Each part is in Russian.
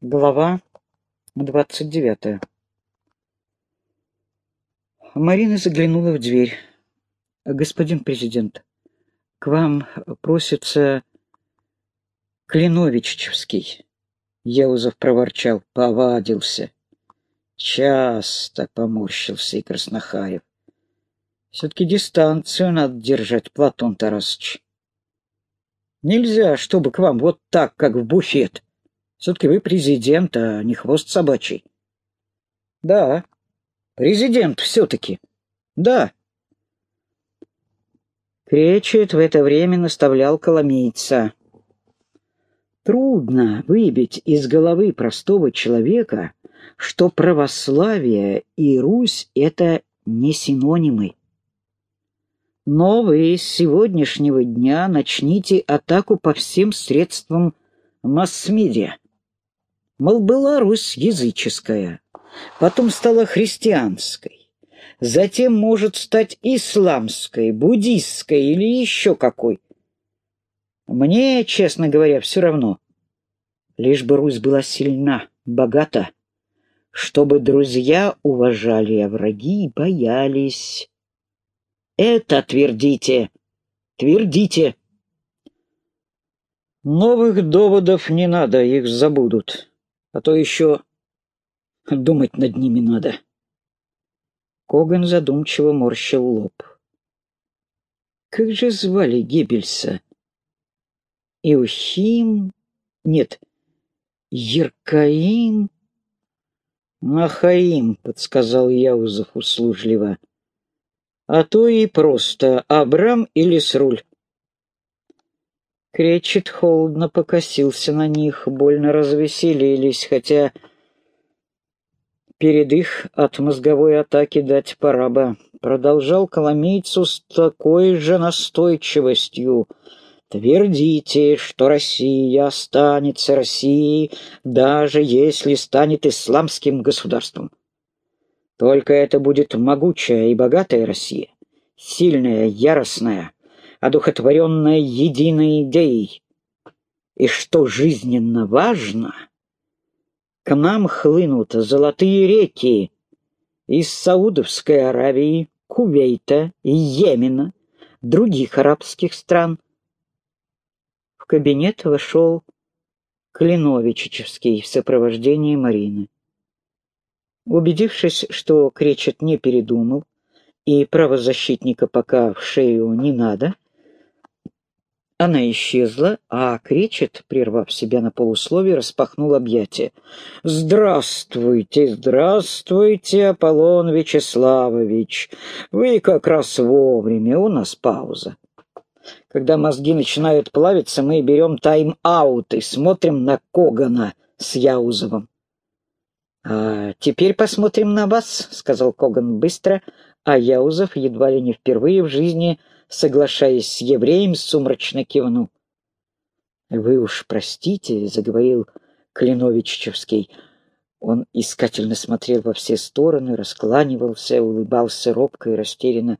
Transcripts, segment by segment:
Глава двадцать девятая. Марина заглянула в дверь. «Господин президент, к вам просится Клиновичевский». Яузов проворчал, повадился. Часто поморщился и Краснохаев. Все-таки дистанцию надо держать, Платон Тарасович. Нельзя, чтобы к вам вот так, как в буфет. Все-таки вы президент, а не хвост собачий. Да, президент все-таки. Да. Кречет в это время наставлял коломейца. Трудно выбить из головы простого человека, что православие и Русь — это не синонимы. Но вы с сегодняшнего дня начните атаку по всем средствам масс-медиа. Мол, была Русь языческая, потом стала христианской, затем может стать исламской, буддистской или еще какой. Мне, честно говоря, все равно. Лишь бы Русь была сильна, богата, чтобы друзья уважали, а враги боялись. Это твердите, твердите. Новых доводов не надо, их забудут а то еще думать над ними надо. Коган задумчиво морщил лоб. Как же звали Геббельса? Иухим? Нет, Еркаим? Махаим, подсказал Яузов услужливо. А то и просто Абрам или Сруль. Кречет холодно покосился на них, больно развеселились, хотя перед их от мозговой атаки дать пора бы. Продолжал Коломейцу с такой же настойчивостью. Твердите, что Россия останется Россией, даже если станет исламским государством. Только это будет могучая и богатая Россия, сильная, яростная, одухотворенная единой идеей. И что жизненно важно, к нам хлынут золотые реки из Саудовской Аравии, Кувейта, Йемена, других арабских стран. В кабинет вошел Клиновичевский в сопровождении Марины. Убедившись, что Кречет не передумал, и правозащитника пока в шею не надо, она исчезла, а Кречет, прервав себя на полусловие, распахнул объятия. «Здравствуйте, здравствуйте, Аполлон Вячеславович! Вы как раз вовремя, у нас пауза. Когда мозги начинают плавиться, мы берем тайм-аут и смотрим на Когана с Яузовым». «А теперь посмотрим на вас», — сказал Коган быстро, а Яузов едва ли не впервые в жизни — соглашаясь с евреем, сумрачно кивнул. «Вы уж простите», — заговорил Клиновичевский. Он искательно смотрел во все стороны, раскланивался, улыбался робко и растерянно.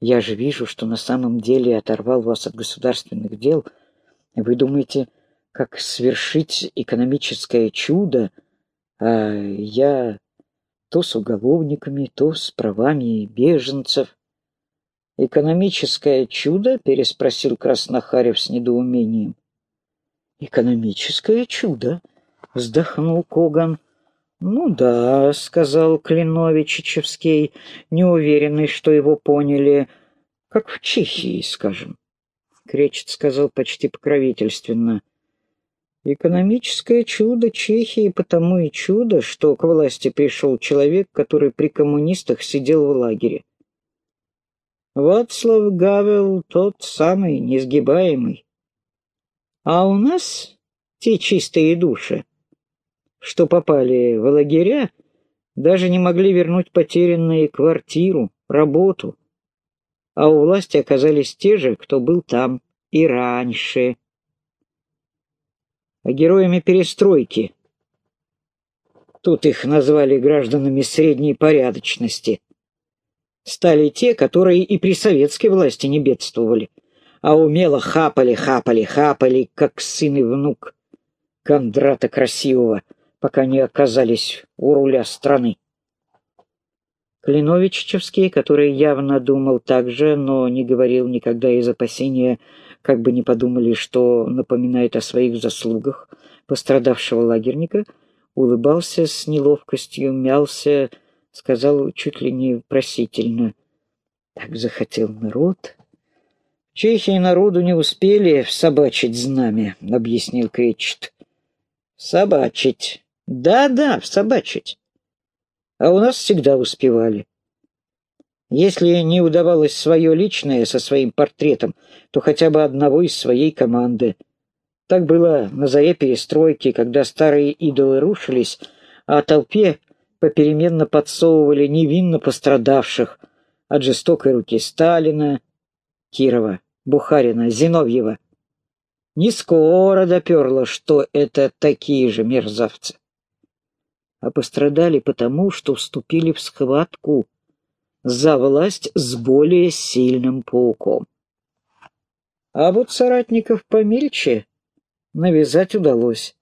«Я же вижу, что на самом деле оторвал вас от государственных дел. Вы думаете, как свершить экономическое чудо, а я то с уголовниками, то с правами беженцев». «Экономическое чудо?» — переспросил Краснохарев с недоумением. «Экономическое чудо?» — вздохнул Коган. «Ну да», — сказал Клиновичичевский, неуверенный, что его поняли, как в Чехии, скажем. Кречет сказал почти покровительственно. «Экономическое чудо Чехии потому и чудо, что к власти пришел человек, который при коммунистах сидел в лагере. Вацлав Гавел тот самый, несгибаемый. А у нас те чистые души, что попали в лагеря, даже не могли вернуть потерянные квартиру, работу. А у власти оказались те же, кто был там и раньше. А героями перестройки. Тут их назвали гражданами средней порядочности стали те, которые и при советской власти не бедствовали, а умело хапали, хапали, хапали, как сын и внук Кондрата Красивого, пока не оказались у руля страны. Клиновичевский, который явно думал так же, но не говорил никогда из опасения, как бы не подумали, что напоминает о своих заслугах пострадавшего лагерника, улыбался с неловкостью, мялся, сказал чуть ли не просительно. Так захотел народ. Чехии народу не успели всобачить знамя, объяснил Кречет. Собачить. Да-да, всобачить а у нас всегда успевали. Если не удавалось свое личное со своим портретом, то хотя бы одного из своей команды. Так было на заре перестройки, когда старые идолы рушились, а толпе попеременно подсовывали невинно пострадавших от жестокой руки Сталина, Кирова, Бухарина, Зиновьева. Не скоро доперло, что это такие же мерзавцы а пострадали потому, что вступили в схватку за власть с более сильным пауком. А вот соратников помельче навязать удалось.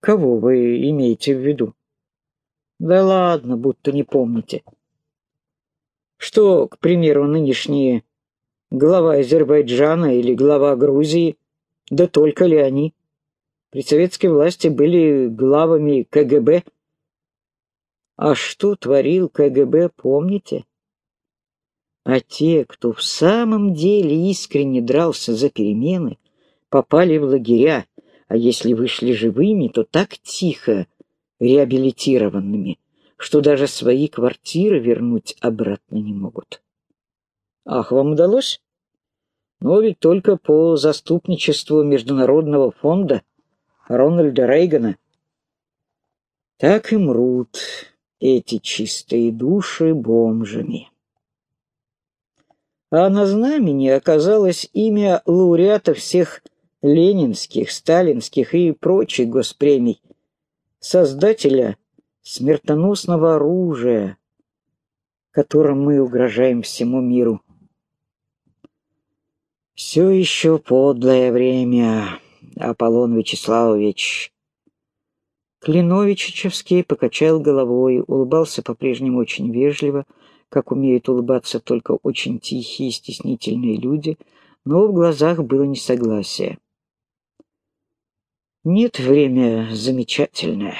Кого вы имеете в виду? Да ладно, будто не помните. Что, к примеру, нынешние глава Азербайджана или глава Грузии, да только ли они? при советской власти были главами КГБ. А что творил КГБ, помните? А те, кто в самом деле искренне дрался за перемены, попали в лагеря, а если вышли живыми, то так тихо, реабилитированными, что даже свои квартиры вернуть обратно не могут. Ах, вам удалось? Но ведь только по заступничеству Международного фонда Рональда Рейгана. Так и мрут эти чистые души бомжами. А на знамени оказалось имя лауреата всех ленинских, сталинских и прочих госпремий, создателя смертоносного оружия, которым мы угрожаем всему миру. Все еще подлое время. Аполлон Вячеславович. Клиновичевский покачал головой, улыбался по-прежнему очень вежливо, как умеют улыбаться только очень тихие и стеснительные люди, но в глазах было несогласие. «Нет, время замечательное.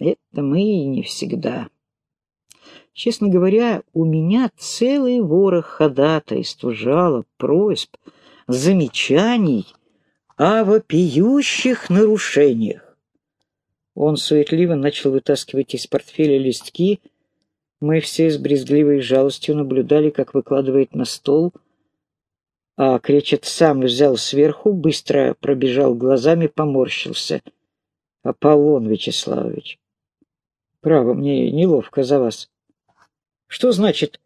Это мы и не всегда. Честно говоря, у меня целый ворох ходатайств, жалоб, просьб, замечаний — о вопиющих нарушениях. Он суетливо начал вытаскивать из портфеля листки. Мы все с брезгливой жалостью наблюдали, как выкладывает на стол, а Кречет сам взял сверху, быстро пробежал глазами, поморщился. «Аполлон Вячеславович, право, мне неловко за вас. Что значит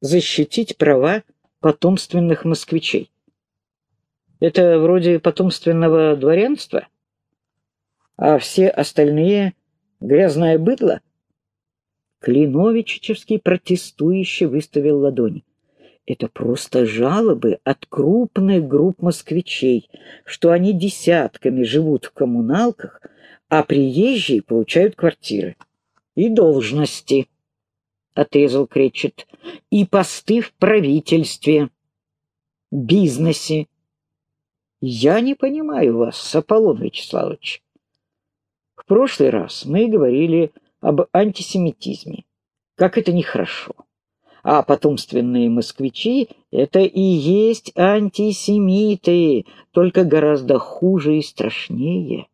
защитить права потомственных москвичей? Это вроде потомственного дворянства? А все остальные — грязное быдло? Клиновичевский протестующе выставил ладони. Это просто жалобы от крупных групп москвичей, что они десятками живут в коммуналках, а приезжие получают квартиры. И должности, — отрезал Кречет, — и посты в правительстве, бизнесе, я не понимаю вас, Аполлон Вячеславович. В прошлый раз мы говорили об антисемитизме. Как это нехорошо. А потомственные москвичи — это и есть антисемиты, только гораздо хуже и страшнее.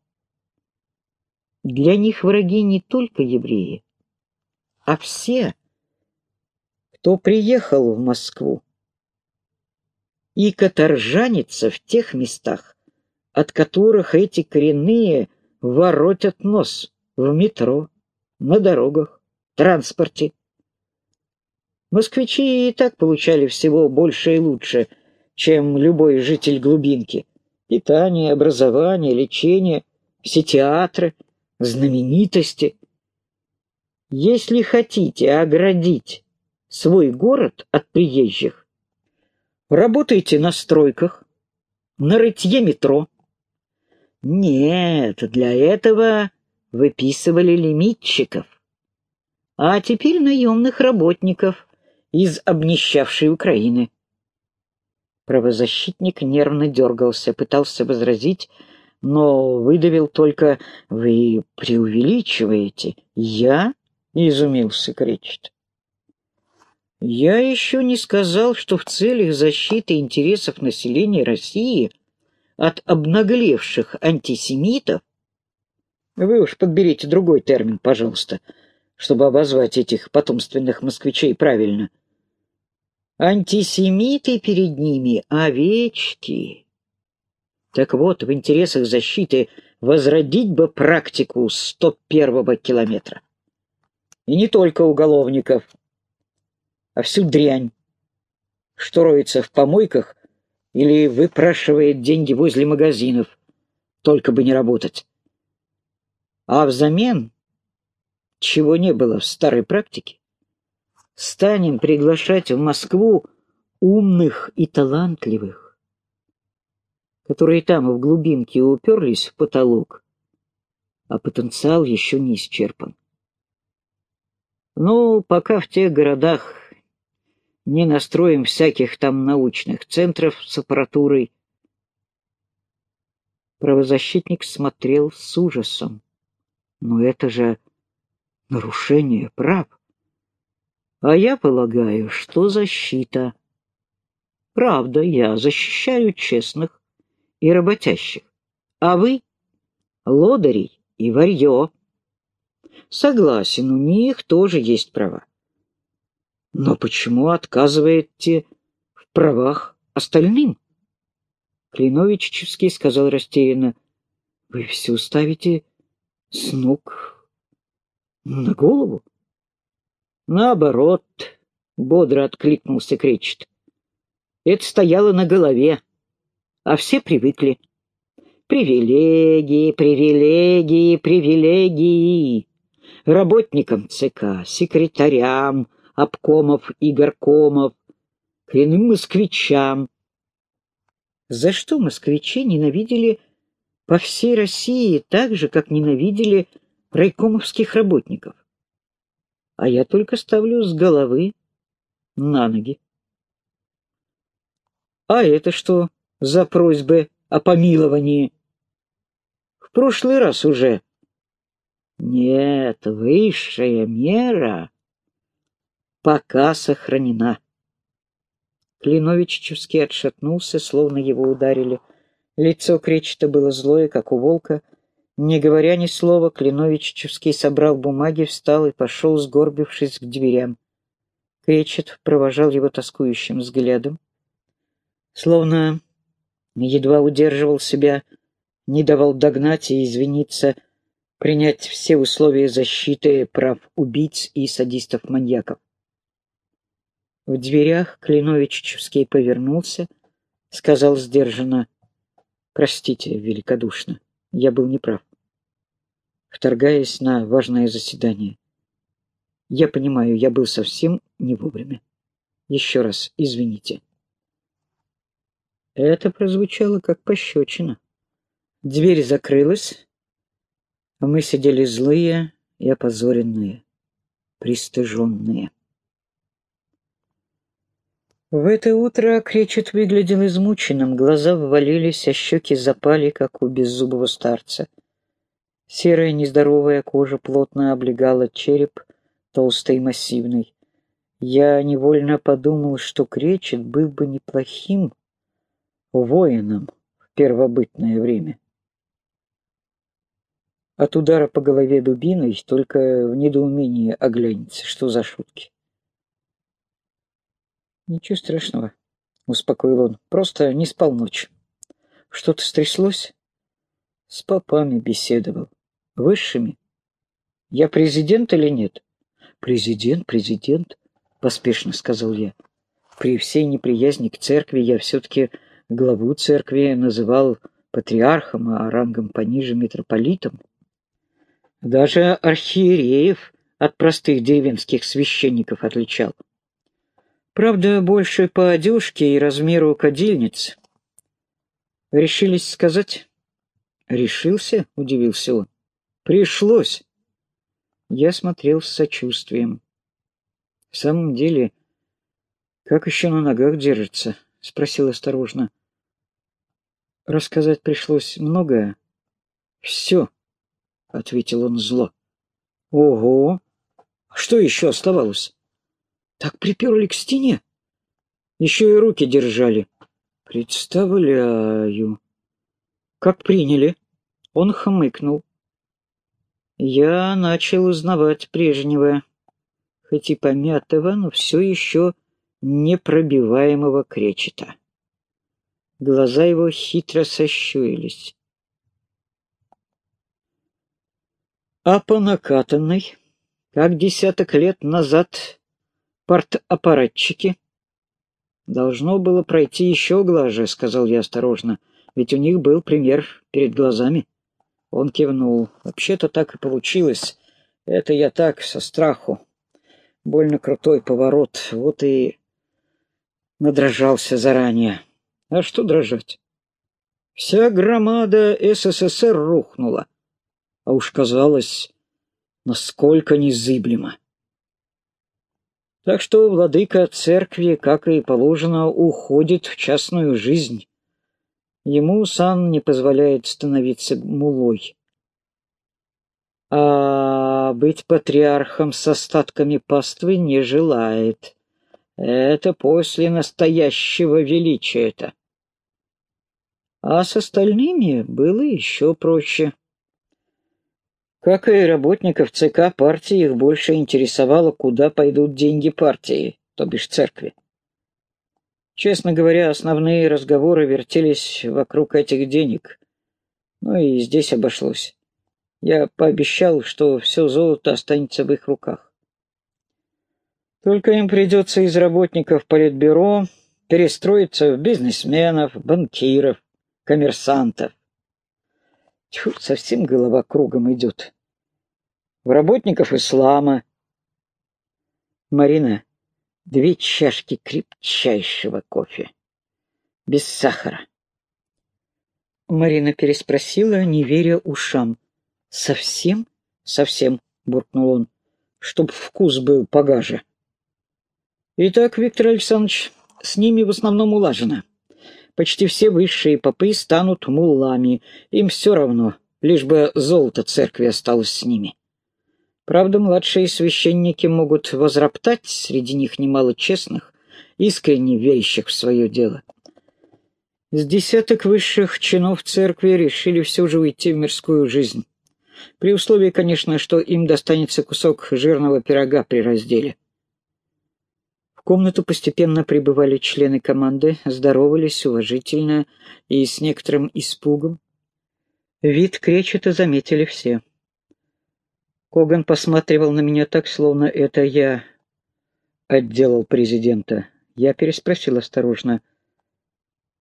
Для них враги не только евреи, а все, кто приехал в Москву и каторжанится в тех местах, от которых эти коренные воротят нос в метро, на дорогах, транспорте. Москвичи и так получали всего больше и лучше, чем любой житель глубинки. Питание, образование, лечение, все театры, знаменитости. Если хотите оградить свой город от приезжих, Работаете на стройках, на рытье метро. Нет, для этого выписывали лимитчиков, а теперь наемных работников из обнищавшей Украины. Правозащитник нервно дергался, пытался возразить, но выдавил только «Вы преувеличиваете». «Я?» — изумился Кречет. «Я еще не сказал, что в целях защиты интересов населения России от обнаглевших антисемитов вы уж подберите другой термин, пожалуйста, чтобы обозвать этих потомственных москвичей правильно. Антисемиты перед ними — овечки. Так вот, в интересах защиты возродить бы практику 101-го километра. И не только уголовников, а всю дрянь, что роется в помойках или выпрашивает деньги возле магазинов, только бы не работать. А взамен, чего не было в старой практике, станем приглашать в Москву умных и талантливых, которые там в глубинке уперлись в потолок, а потенциал еще не исчерпан. Ну, пока в тех городах не настроим всяких там научных центров с аппаратурой. Правозащитник смотрел с ужасом. Но это же нарушение прав. А я полагаю, что защита. Правда, я защищаю честных и работящих. А вы — лодырей и варьё. Согласен, у них тоже есть права. Но почему отказываете в правах остальным? Клиновичевский сказал растерянно. Вы все ставите с ног на голову? Наоборот, бодро откликнулся Кречет. Это стояло на голове, а все привыкли. Привилегии, привилегии, привилегии. Работникам ЦК, секретарям, обкомов и горкомов, коренным москвичам. За что москвичи ненавидели по всей России так же, как ненавидели райкомовских работников? А я только ставлю с головы на ноги. А это что за просьбы о помиловании? В прошлый раз уже. Нет, высшая мера пока сохранена. Клиновичевский отшатнулся, словно его ударили. Лицо Кречета было злое, как у волка. Не говоря ни слова, Клиновичевский собрал бумаги, встал и пошел, сгорбившись к дверям. Кречет провожал его тоскующим взглядом. Словно едва удерживал себя, не давал догнать и извиниться, принять все условия защиты прав убийц и садистов-маньяков. В дверях Клиновичевский повернулся, сказал сдержанно, «Простите, великодушно, я был неправ, вторгаясь на важное заседание. Я понимаю, я был совсем не вовремя. Еще раз извините». Это прозвучало как пощечина. Дверь закрылась, а мы сидели злые и опозоренные, пристыженные. В это утро Кречет выглядел измученным, глаза ввалились, а щеки запали, как у беззубого старца. Серая нездоровая кожа плотно облегала череп, толстый и массивный. Я невольно подумал, что Кречет был бы неплохим воином в первобытное время. От удара по голове дубиной только в недоумении оглянется, что за шутки. «Ничего страшного», — успокоил он. «Просто не спал ночь. Что-то стряслось?» «С попами беседовал. Высшими. Я президент или нет?» «Президент, президент», — поспешно сказал я. «При всей неприязни к церкви я все-таки главу церкви называл патриархом, а рангом пониже митрополитом. Даже архиереев от простых деревенских священников отличал. Правда, больше по одежке и размеру кадильниц. Решились сказать? Решился, удивился он. Пришлось. Я смотрел с сочувствием. В самом деле, как еще на ногах держится? Спросил осторожно. Рассказать пришлось многое. Все, ответил он зло. Ого! А что еще оставалось? Так приперли к стене. Еще и руки держали. Представляю. Как приняли? Он хмыкнул. Я начал узнавать прежнего, хоть и помятого, но все еще непробиваемого кречета. Глаза его хитро сощурились. А по накатанной, как десяток лет назад, партаппаратчики, должно было пройти еще глаже, сказал я осторожно, ведь у них был пример перед глазами. Он кивнул. Вообще-то так и получилось. Это я так, со страху. Больно крутой поворот. Вот и надрожался заранее. А что дрожать? Вся громада СССР рухнула. А уж казалось, насколько незыблемо. Так что владыка церкви, как и положено, уходит в частную жизнь. Ему сан не позволяет становиться мулой. А быть патриархом с остатками паствы не желает. Это после настоящего величия-то. А с остальными было еще проще. Как и работников ЦК партии, их больше интересовало, куда пойдут деньги партии, то бишь церкви. Честно говоря, основные разговоры вертелись вокруг этих денег. Ну и здесь обошлось. Я пообещал, что все золото останется в их руках. Только им придется из работников политбюро перестроиться в бизнесменов, банкиров, коммерсантов. Тьфу, совсем голова кругом идет. В работников ислама. Марина, две чашки крепчайшего кофе. Без сахара. Марина переспросила, не веря ушам. «Совсем?» «Совсем», — буркнул он, — «чтоб вкус был погаже». «Итак, Виктор Александрович, с ними в основном улажено. Почти все высшие попы станут муллами, им все равно, лишь бы золото церкви осталось с ними. Правда, младшие священники могут возроптать, среди них немало честных, искренне верящих в свое дело. С десяток высших чинов церкви решили все же уйти в мирскую жизнь. При условии, конечно, что им достанется кусок жирного пирога при разделе. В комнату постепенно прибывали члены команды, здоровались уважительно и с некоторым испугом. Вид кречета заметили все. Коган посматривал на меня так, словно это я отделал президента. Я переспросил осторожно.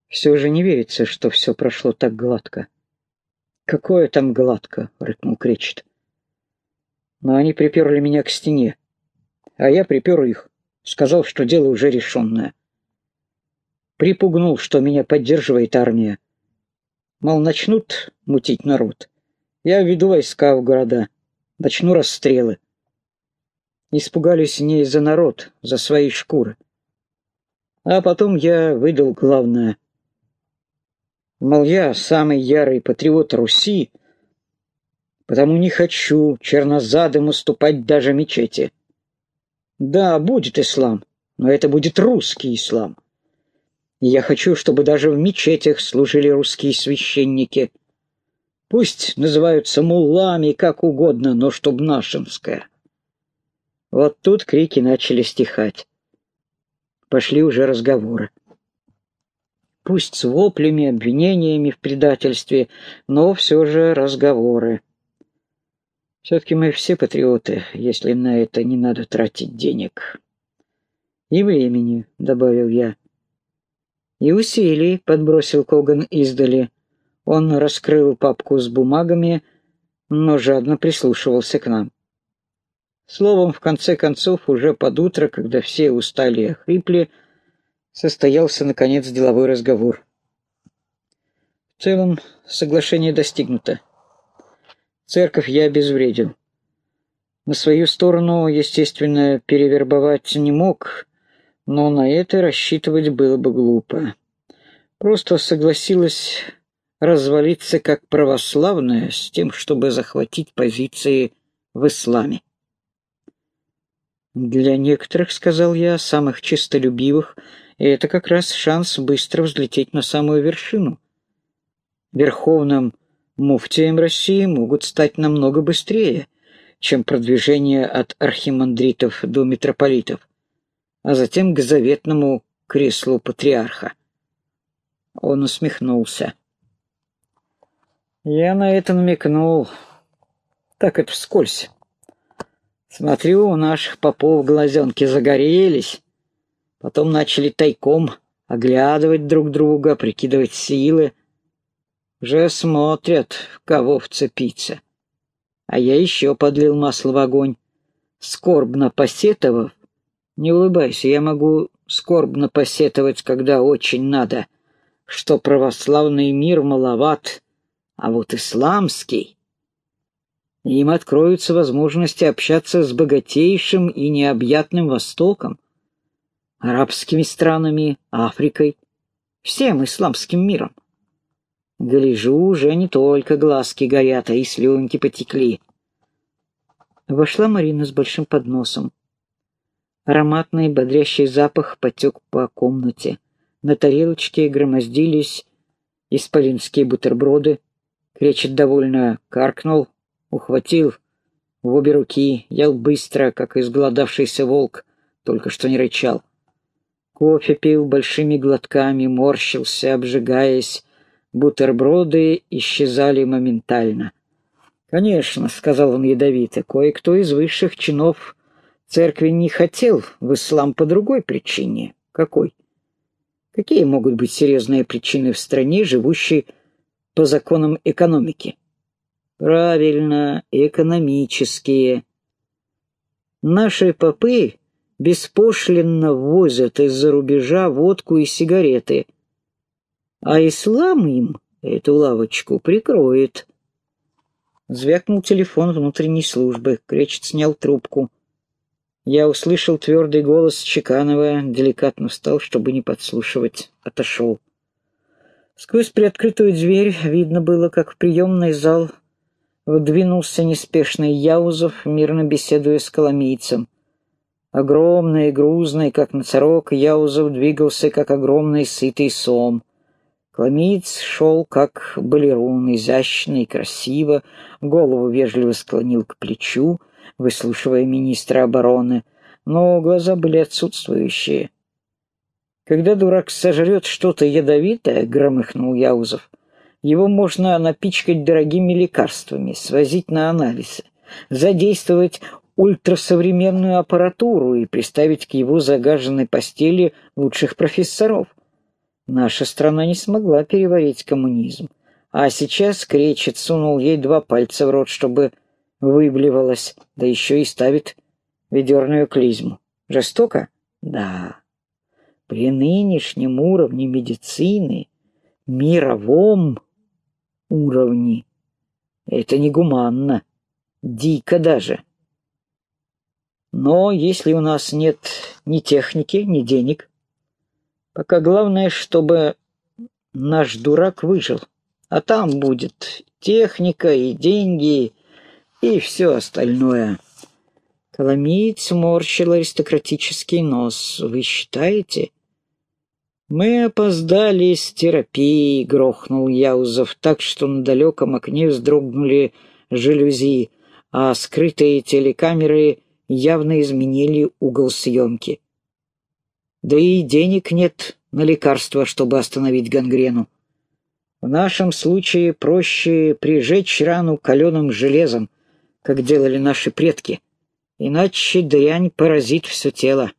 Все же не верится, что все прошло так гладко. «Какое там гладко?» — рыкнул Кречет. «Но они приперли меня к стене, а я припер их, сказал, что дело уже решенное. Припугнул, что меня поддерживает армия. Мол, начнут мутить народ. Я веду войска в города, начну расстрелы. Испугались не из-за народ, за свои шкуры. А потом я выдал главное. Мол, я самый ярый патриот Руси, потому не хочу чернозадым уступать даже мечети. Да, будет ислам, но это будет русский ислам. Я хочу, чтобы даже в мечетях служили русские священники, Пусть называются муллами, как угодно, но чтоб нашинская. Вот тут крики начали стихать. Пошли уже разговоры. Пусть с воплями, обвинениями в предательстве, но все же разговоры. Все-таки мы все патриоты, если на это не надо тратить денег. И времени, — добавил я. И усилий, — подбросил Коган издали. Он раскрыл папку с бумагами, но жадно прислушивался к нам. Словом, в конце концов, уже под утро, когда все устали и охрипли, состоялся, наконец, деловой разговор. В целом, соглашение достигнуто. Церковь я обезвредил. На свою сторону, естественно, перевербовать не мог, но на это рассчитывать было бы глупо. Просто согласилась развалиться как православная с тем, чтобы захватить позиции в исламе. Для некоторых, сказал я, самых чистолюбивых, это как раз шанс быстро взлететь на самую вершину. Верховным муфтием России могут стать намного быстрее, чем продвижение от архимандритов до митрополитов, а затем к заветному креслу патриарха. Он усмехнулся. Я на это намекнул. Так это вскользь. Смотрю, у наших попов глазенки загорелись. Потом начали тайком оглядывать друг друга, прикидывать силы. Уже смотрят, кого вцепиться. А я еще подлил масло в огонь. Скорбно посетовав, не улыбайся, я могу скорбно посетовать, когда очень надо, что православный мир маловат, а вот исламский им откроются возможности общаться с богатейшим и необъятным Востоком, арабскими странами, Африкой, всем исламским миром. Гляжу, уже не только глазки горят, а и слюнки потекли. Вошла Марина с большим подносом. Ароматный бодрящий запах потек по комнате. На тарелочке громоздились исполинские бутерброды. Кречет довольно каркнул, ухватил в обе руки, ел быстро, как изголодавшийся волк, только что не рычал. Кофе пил большими глотками, морщился, обжигаясь. Бутерброды исчезали моментально. «Конечно», — сказал он ядовито, — «кое-кто из высших чинов церкви не хотел в ислам по другой причине». «Какой?» «Какие могут быть серьезные причины в стране, живущей по законам экономики?» Правильно, экономические. Наши попы беспошлинно возят из-за рубежа водку и сигареты, а ислам им эту лавочку прикроет. Звякнул телефон внутренней службы. Кречет снял трубку. Я услышал твердый голос Чеканова, деликатно встал, чтобы не подслушивать. Отошел. Сквозь приоткрытую дверь видно было, как в приемный зал Вдвинулся неспешный Яузов, мирно беседуя с коломийцем. Огромный и грузный, как носорог, Яузов двигался, как огромный сытый сом. Коломиец шел, как балерун, изящно и красиво, голову вежливо склонил к плечу, выслушивая министра обороны, но глаза были отсутствующие. «Когда дурак сожрет что-то ядовитое», — громыхнул Яузов, — его можно напичкать дорогими лекарствами, свозить на анализы, задействовать ультрасовременную аппаратуру и приставить к его загаженной постели лучших профессоров. Наша страна не смогла переварить коммунизм. А сейчас Кречет сунул ей два пальца в рот, чтобы выблевалась, да еще и ставит ведерную клизму. Жестоко? Да. При нынешнем уровне медицины, мировом, уровни. Это негуманно, дико даже. Но если у нас нет ни техники, ни денег, пока главное, чтобы наш дурак выжил, а там будет техника и деньги и все остальное. Коломиец морщил аристократический нос. Вы считаете, «Мы опоздали с терапией», — грохнул Яузов так, что на далеком окне вздрогнули жалюзи, а скрытые телекамеры явно изменили угол съемки. Да и денег нет на лекарства, чтобы остановить гангрену. В нашем случае проще прижечь рану каленым железом, как делали наши предки, иначе дрянь поразит все тело.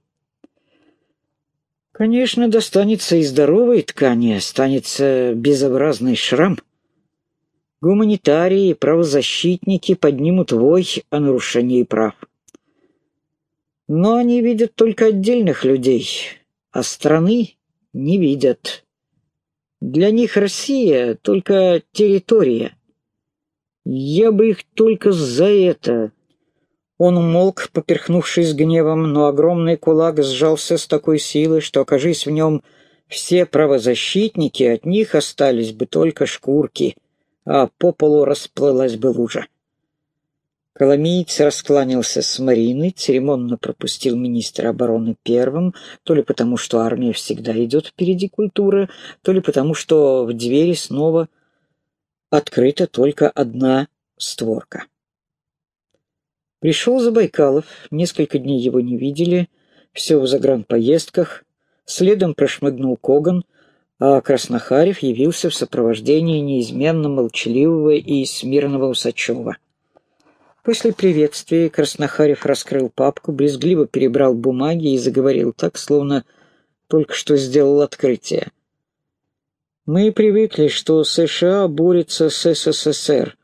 Конечно, достанется и здоровой ткани, останется безобразный шрам. Гуманитарии, правозащитники поднимут вой о нарушении прав. Но они видят только отдельных людей, а страны не видят. Для них Россия — только территория. Я бы их только за это...» Он умолк, поперхнувшись гневом, но огромный кулак сжался с такой силой, что, окажись в нем все правозащитники, от них остались бы только шкурки, а по полу расплылась бы лужа. Коломиец раскланялся с Мариной, церемонно пропустил министра обороны первым, то ли потому, что армия всегда идет впереди культуры, то ли потому, что в двери снова открыта только одна створка. Пришел Забайкалов, несколько дней его не видели, все в загранпоездках, следом прошмыгнул Коган, а Краснохарев явился в сопровождении неизменно молчаливого и смирного Усачева. После приветствия Краснохарев раскрыл папку, брезгливо перебрал бумаги и заговорил так, словно только что сделал открытие. «Мы привыкли, что США борется с СССР,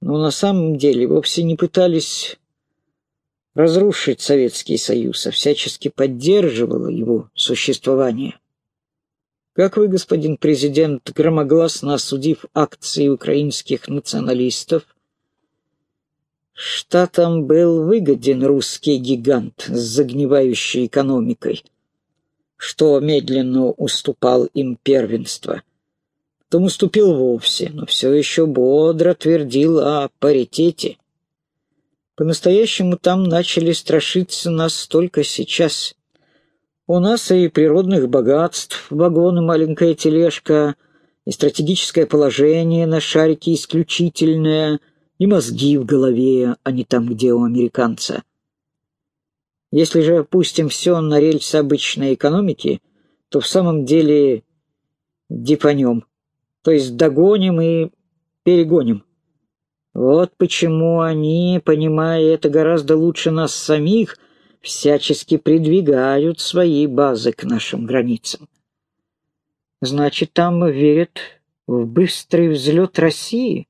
но на самом деле вовсе не пытались разрушить Советский Союз, а всячески поддерживала его существование. Как вы, господин президент, громогласно осудив акции украинских националистов, штатам был выгоден русский гигант с загнивающей экономикой, что медленно уступал им первенство. Потом уступил вовсе, но все еще бодро твердил о паритете – по-настоящему там начали страшиться нас только сейчас. У нас и природных богатств, вагон и маленькая тележка, и стратегическое положение на шарике исключительное, и мозги в голове, а не там, где у американца. Если же опустим все на рельсы обычной экономики, то в самом деле дипанем, то есть догоним и перегоним. Вот почему они, понимая это гораздо лучше нас самих, всячески придвигают свои базы к нашим границам. Значит, там верят в быстрый взлет России?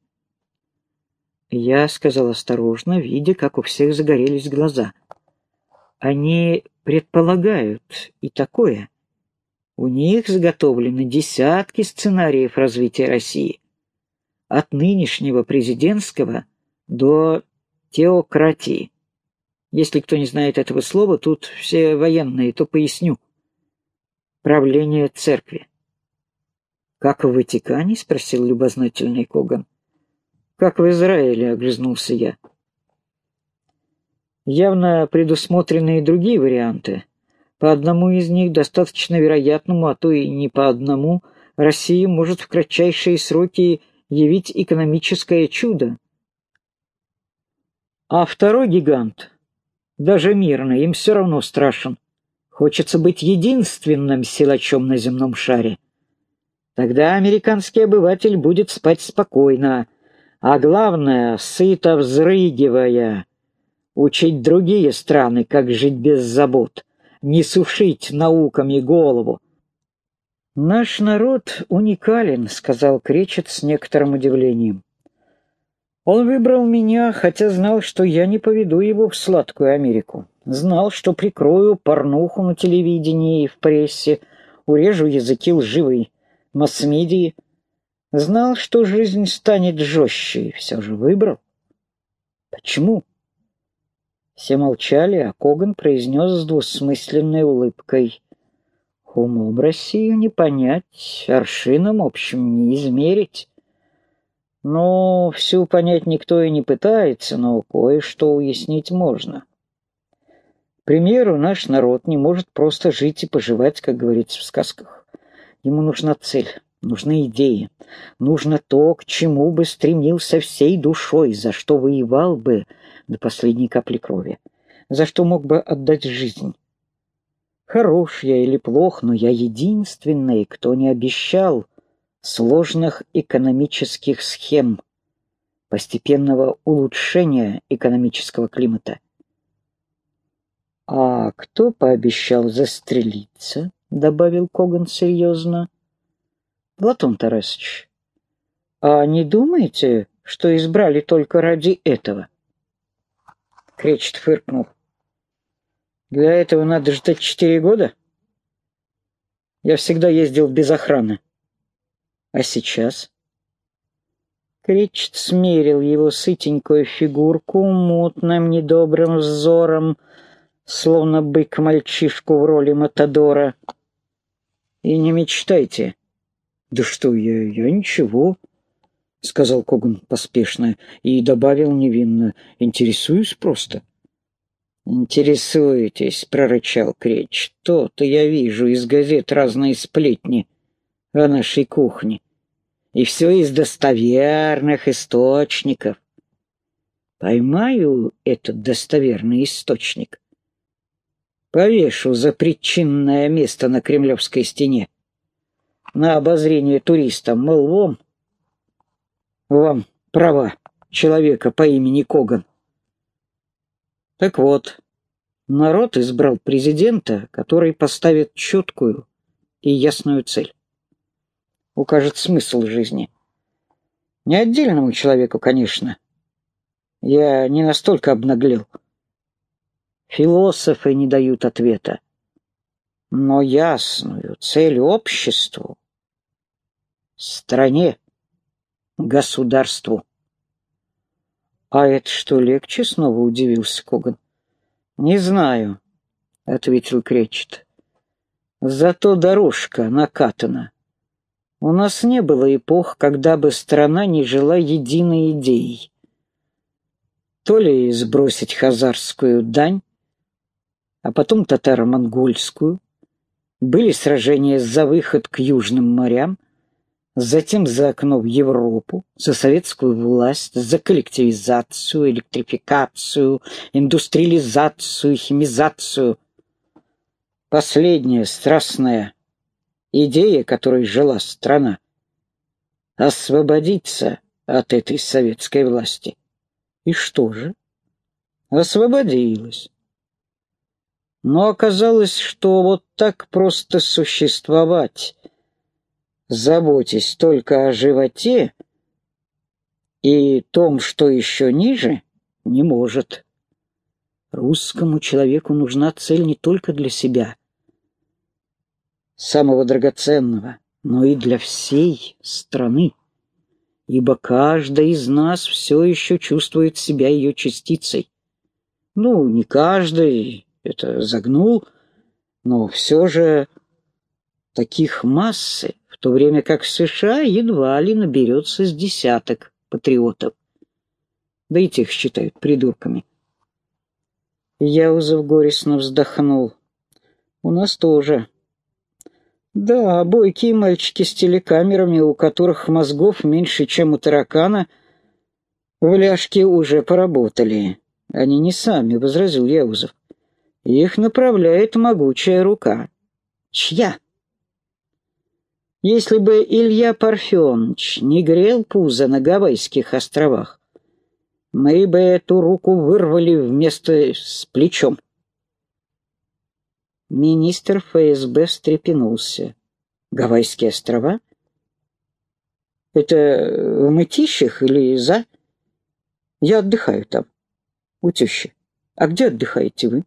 Я сказал осторожно, видя, как у всех загорелись глаза. Они предполагают и такое. У них заготовлены десятки сценариев развития России от нынешнего президентского до теократии. Если кто не знает этого слова, тут все военные, то поясню. Правление церкви. «Как в Ватикане?» — спросил любознательный Коган. «Как в Израиле?» — огрызнулся я. Явно предусмотрены и другие варианты. По одному из них, достаточно вероятному, а то и не по одному, Россия может в кратчайшие сроки явить экономическое чудо. А второй гигант, даже мирный, им все равно страшен. Хочется быть единственным силачом на земном шаре. Тогда американский обыватель будет спать спокойно, а главное, сыто взрыгивая, учить другие страны, как жить без забот, не сушить науками голову, «Наш народ уникален», — сказал Кречет с некоторым удивлением. «Он выбрал меня, хотя знал, что я не поведу его в сладкую Америку. Знал, что прикрою порнуху на телевидении и в прессе, урежу языки лживой масс-медии. Знал, что жизнь станет жестче, и все же выбрал. Почему?» Все молчали, а Коган произнес с двусмысленной улыбкой. Умом Россию не понять, аршином общим не измерить. Ну, всю понять никто и не пытается, но кое-что уяснить можно. К примеру, наш народ не может просто жить и поживать, как говорится в сказках. Ему нужна цель, нужны идеи, нужно то, к чему бы стремился всей душой, за что воевал бы до последней капли крови, за что мог бы отдать жизнь. Хорош я или плох, но я единственный, кто не обещал сложных экономических схем, постепенного улучшения экономического климата. «А кто пообещал застрелиться?» — добавил Коган серьезно. «Платон Тарасович, а не думаете, что избрали только ради этого?» Кречет фыркнул. Для этого надо ждать четыре года? Я всегда ездил без охраны. А сейчас? Кречет смерил его сытенькую фигурку мутным недобрым взором, словно бык мальчишку в роли Матадора. «И не мечтайте». «Да что я, я ничего», — сказал Коган поспешно и добавил невинно. «Интересуюсь просто». «Интересуетесь», — прорычал Креч. «То-то я вижу из газет разные сплетни о нашей кухне. И все из достоверных источников. Поймаю этот достоверный источник. Повешу за причинное место на Кремлевской стене. На обозрение туристам, мол, вам, вам права человека по имени Коган. Так вот, народ избрал президента, который поставит четкую и ясную цель. Укажет смысл жизни. Не отдельному человеку, конечно. Я не настолько обнаглел. Философы не дают ответа. Но ясную цель обществу, стране, государству. «А это что, легче?» — снова удивился Коган. «Не знаю», — ответил Кречет. «Зато дорожка накатана. У нас не было эпох, когда бы страна не жила единой идеей. То ли сбросить хазарскую дань, а потом татаро-монгольскую. Были сражения за выход к южным морям, затем за окно в Европу, за советскую власть, за коллективизацию, электрификацию, индустриализацию, химизацию. Последняя страстная идея, которой жила страна — освободиться от этой советской власти. И что же? Освободилась. Но оказалось, что вот так просто существовать — заботясь только о животе и том, что еще ниже, не может. Русскому человеку нужна цель не только для себя, самого драгоценного, но и для всей страны, ибо каждый из нас все еще чувствует себя ее частицей. Ну, не каждый, это загнул, но все же таких массы, то время как в США едва ли наберется с десяток патриотов. Да и тех считают придурками. Яузов горестно вздохнул. У нас тоже. Да, бойкие мальчики с телекамерами, у которых мозгов меньше, чем у таракана, в ляжке уже поработали. Они не сами, — возразил Яузов. Их направляет могучая рука. Чья? Если бы Илья Парфенович не грел пузо на Гавайских островах, мы бы эту руку вырвали вместо с плечом. Министр ФСБ встрепенулся. Гавайские острова? Это в Мытищах или за? Я отдыхаю там, у тещи. А где отдыхаете вы?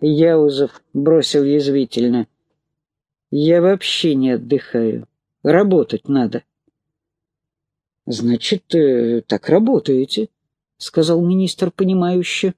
Яузов бросил язвительно. Я вообще не отдыхаю. Работать надо. Значит, э, так работаете, сказал министр понимающе.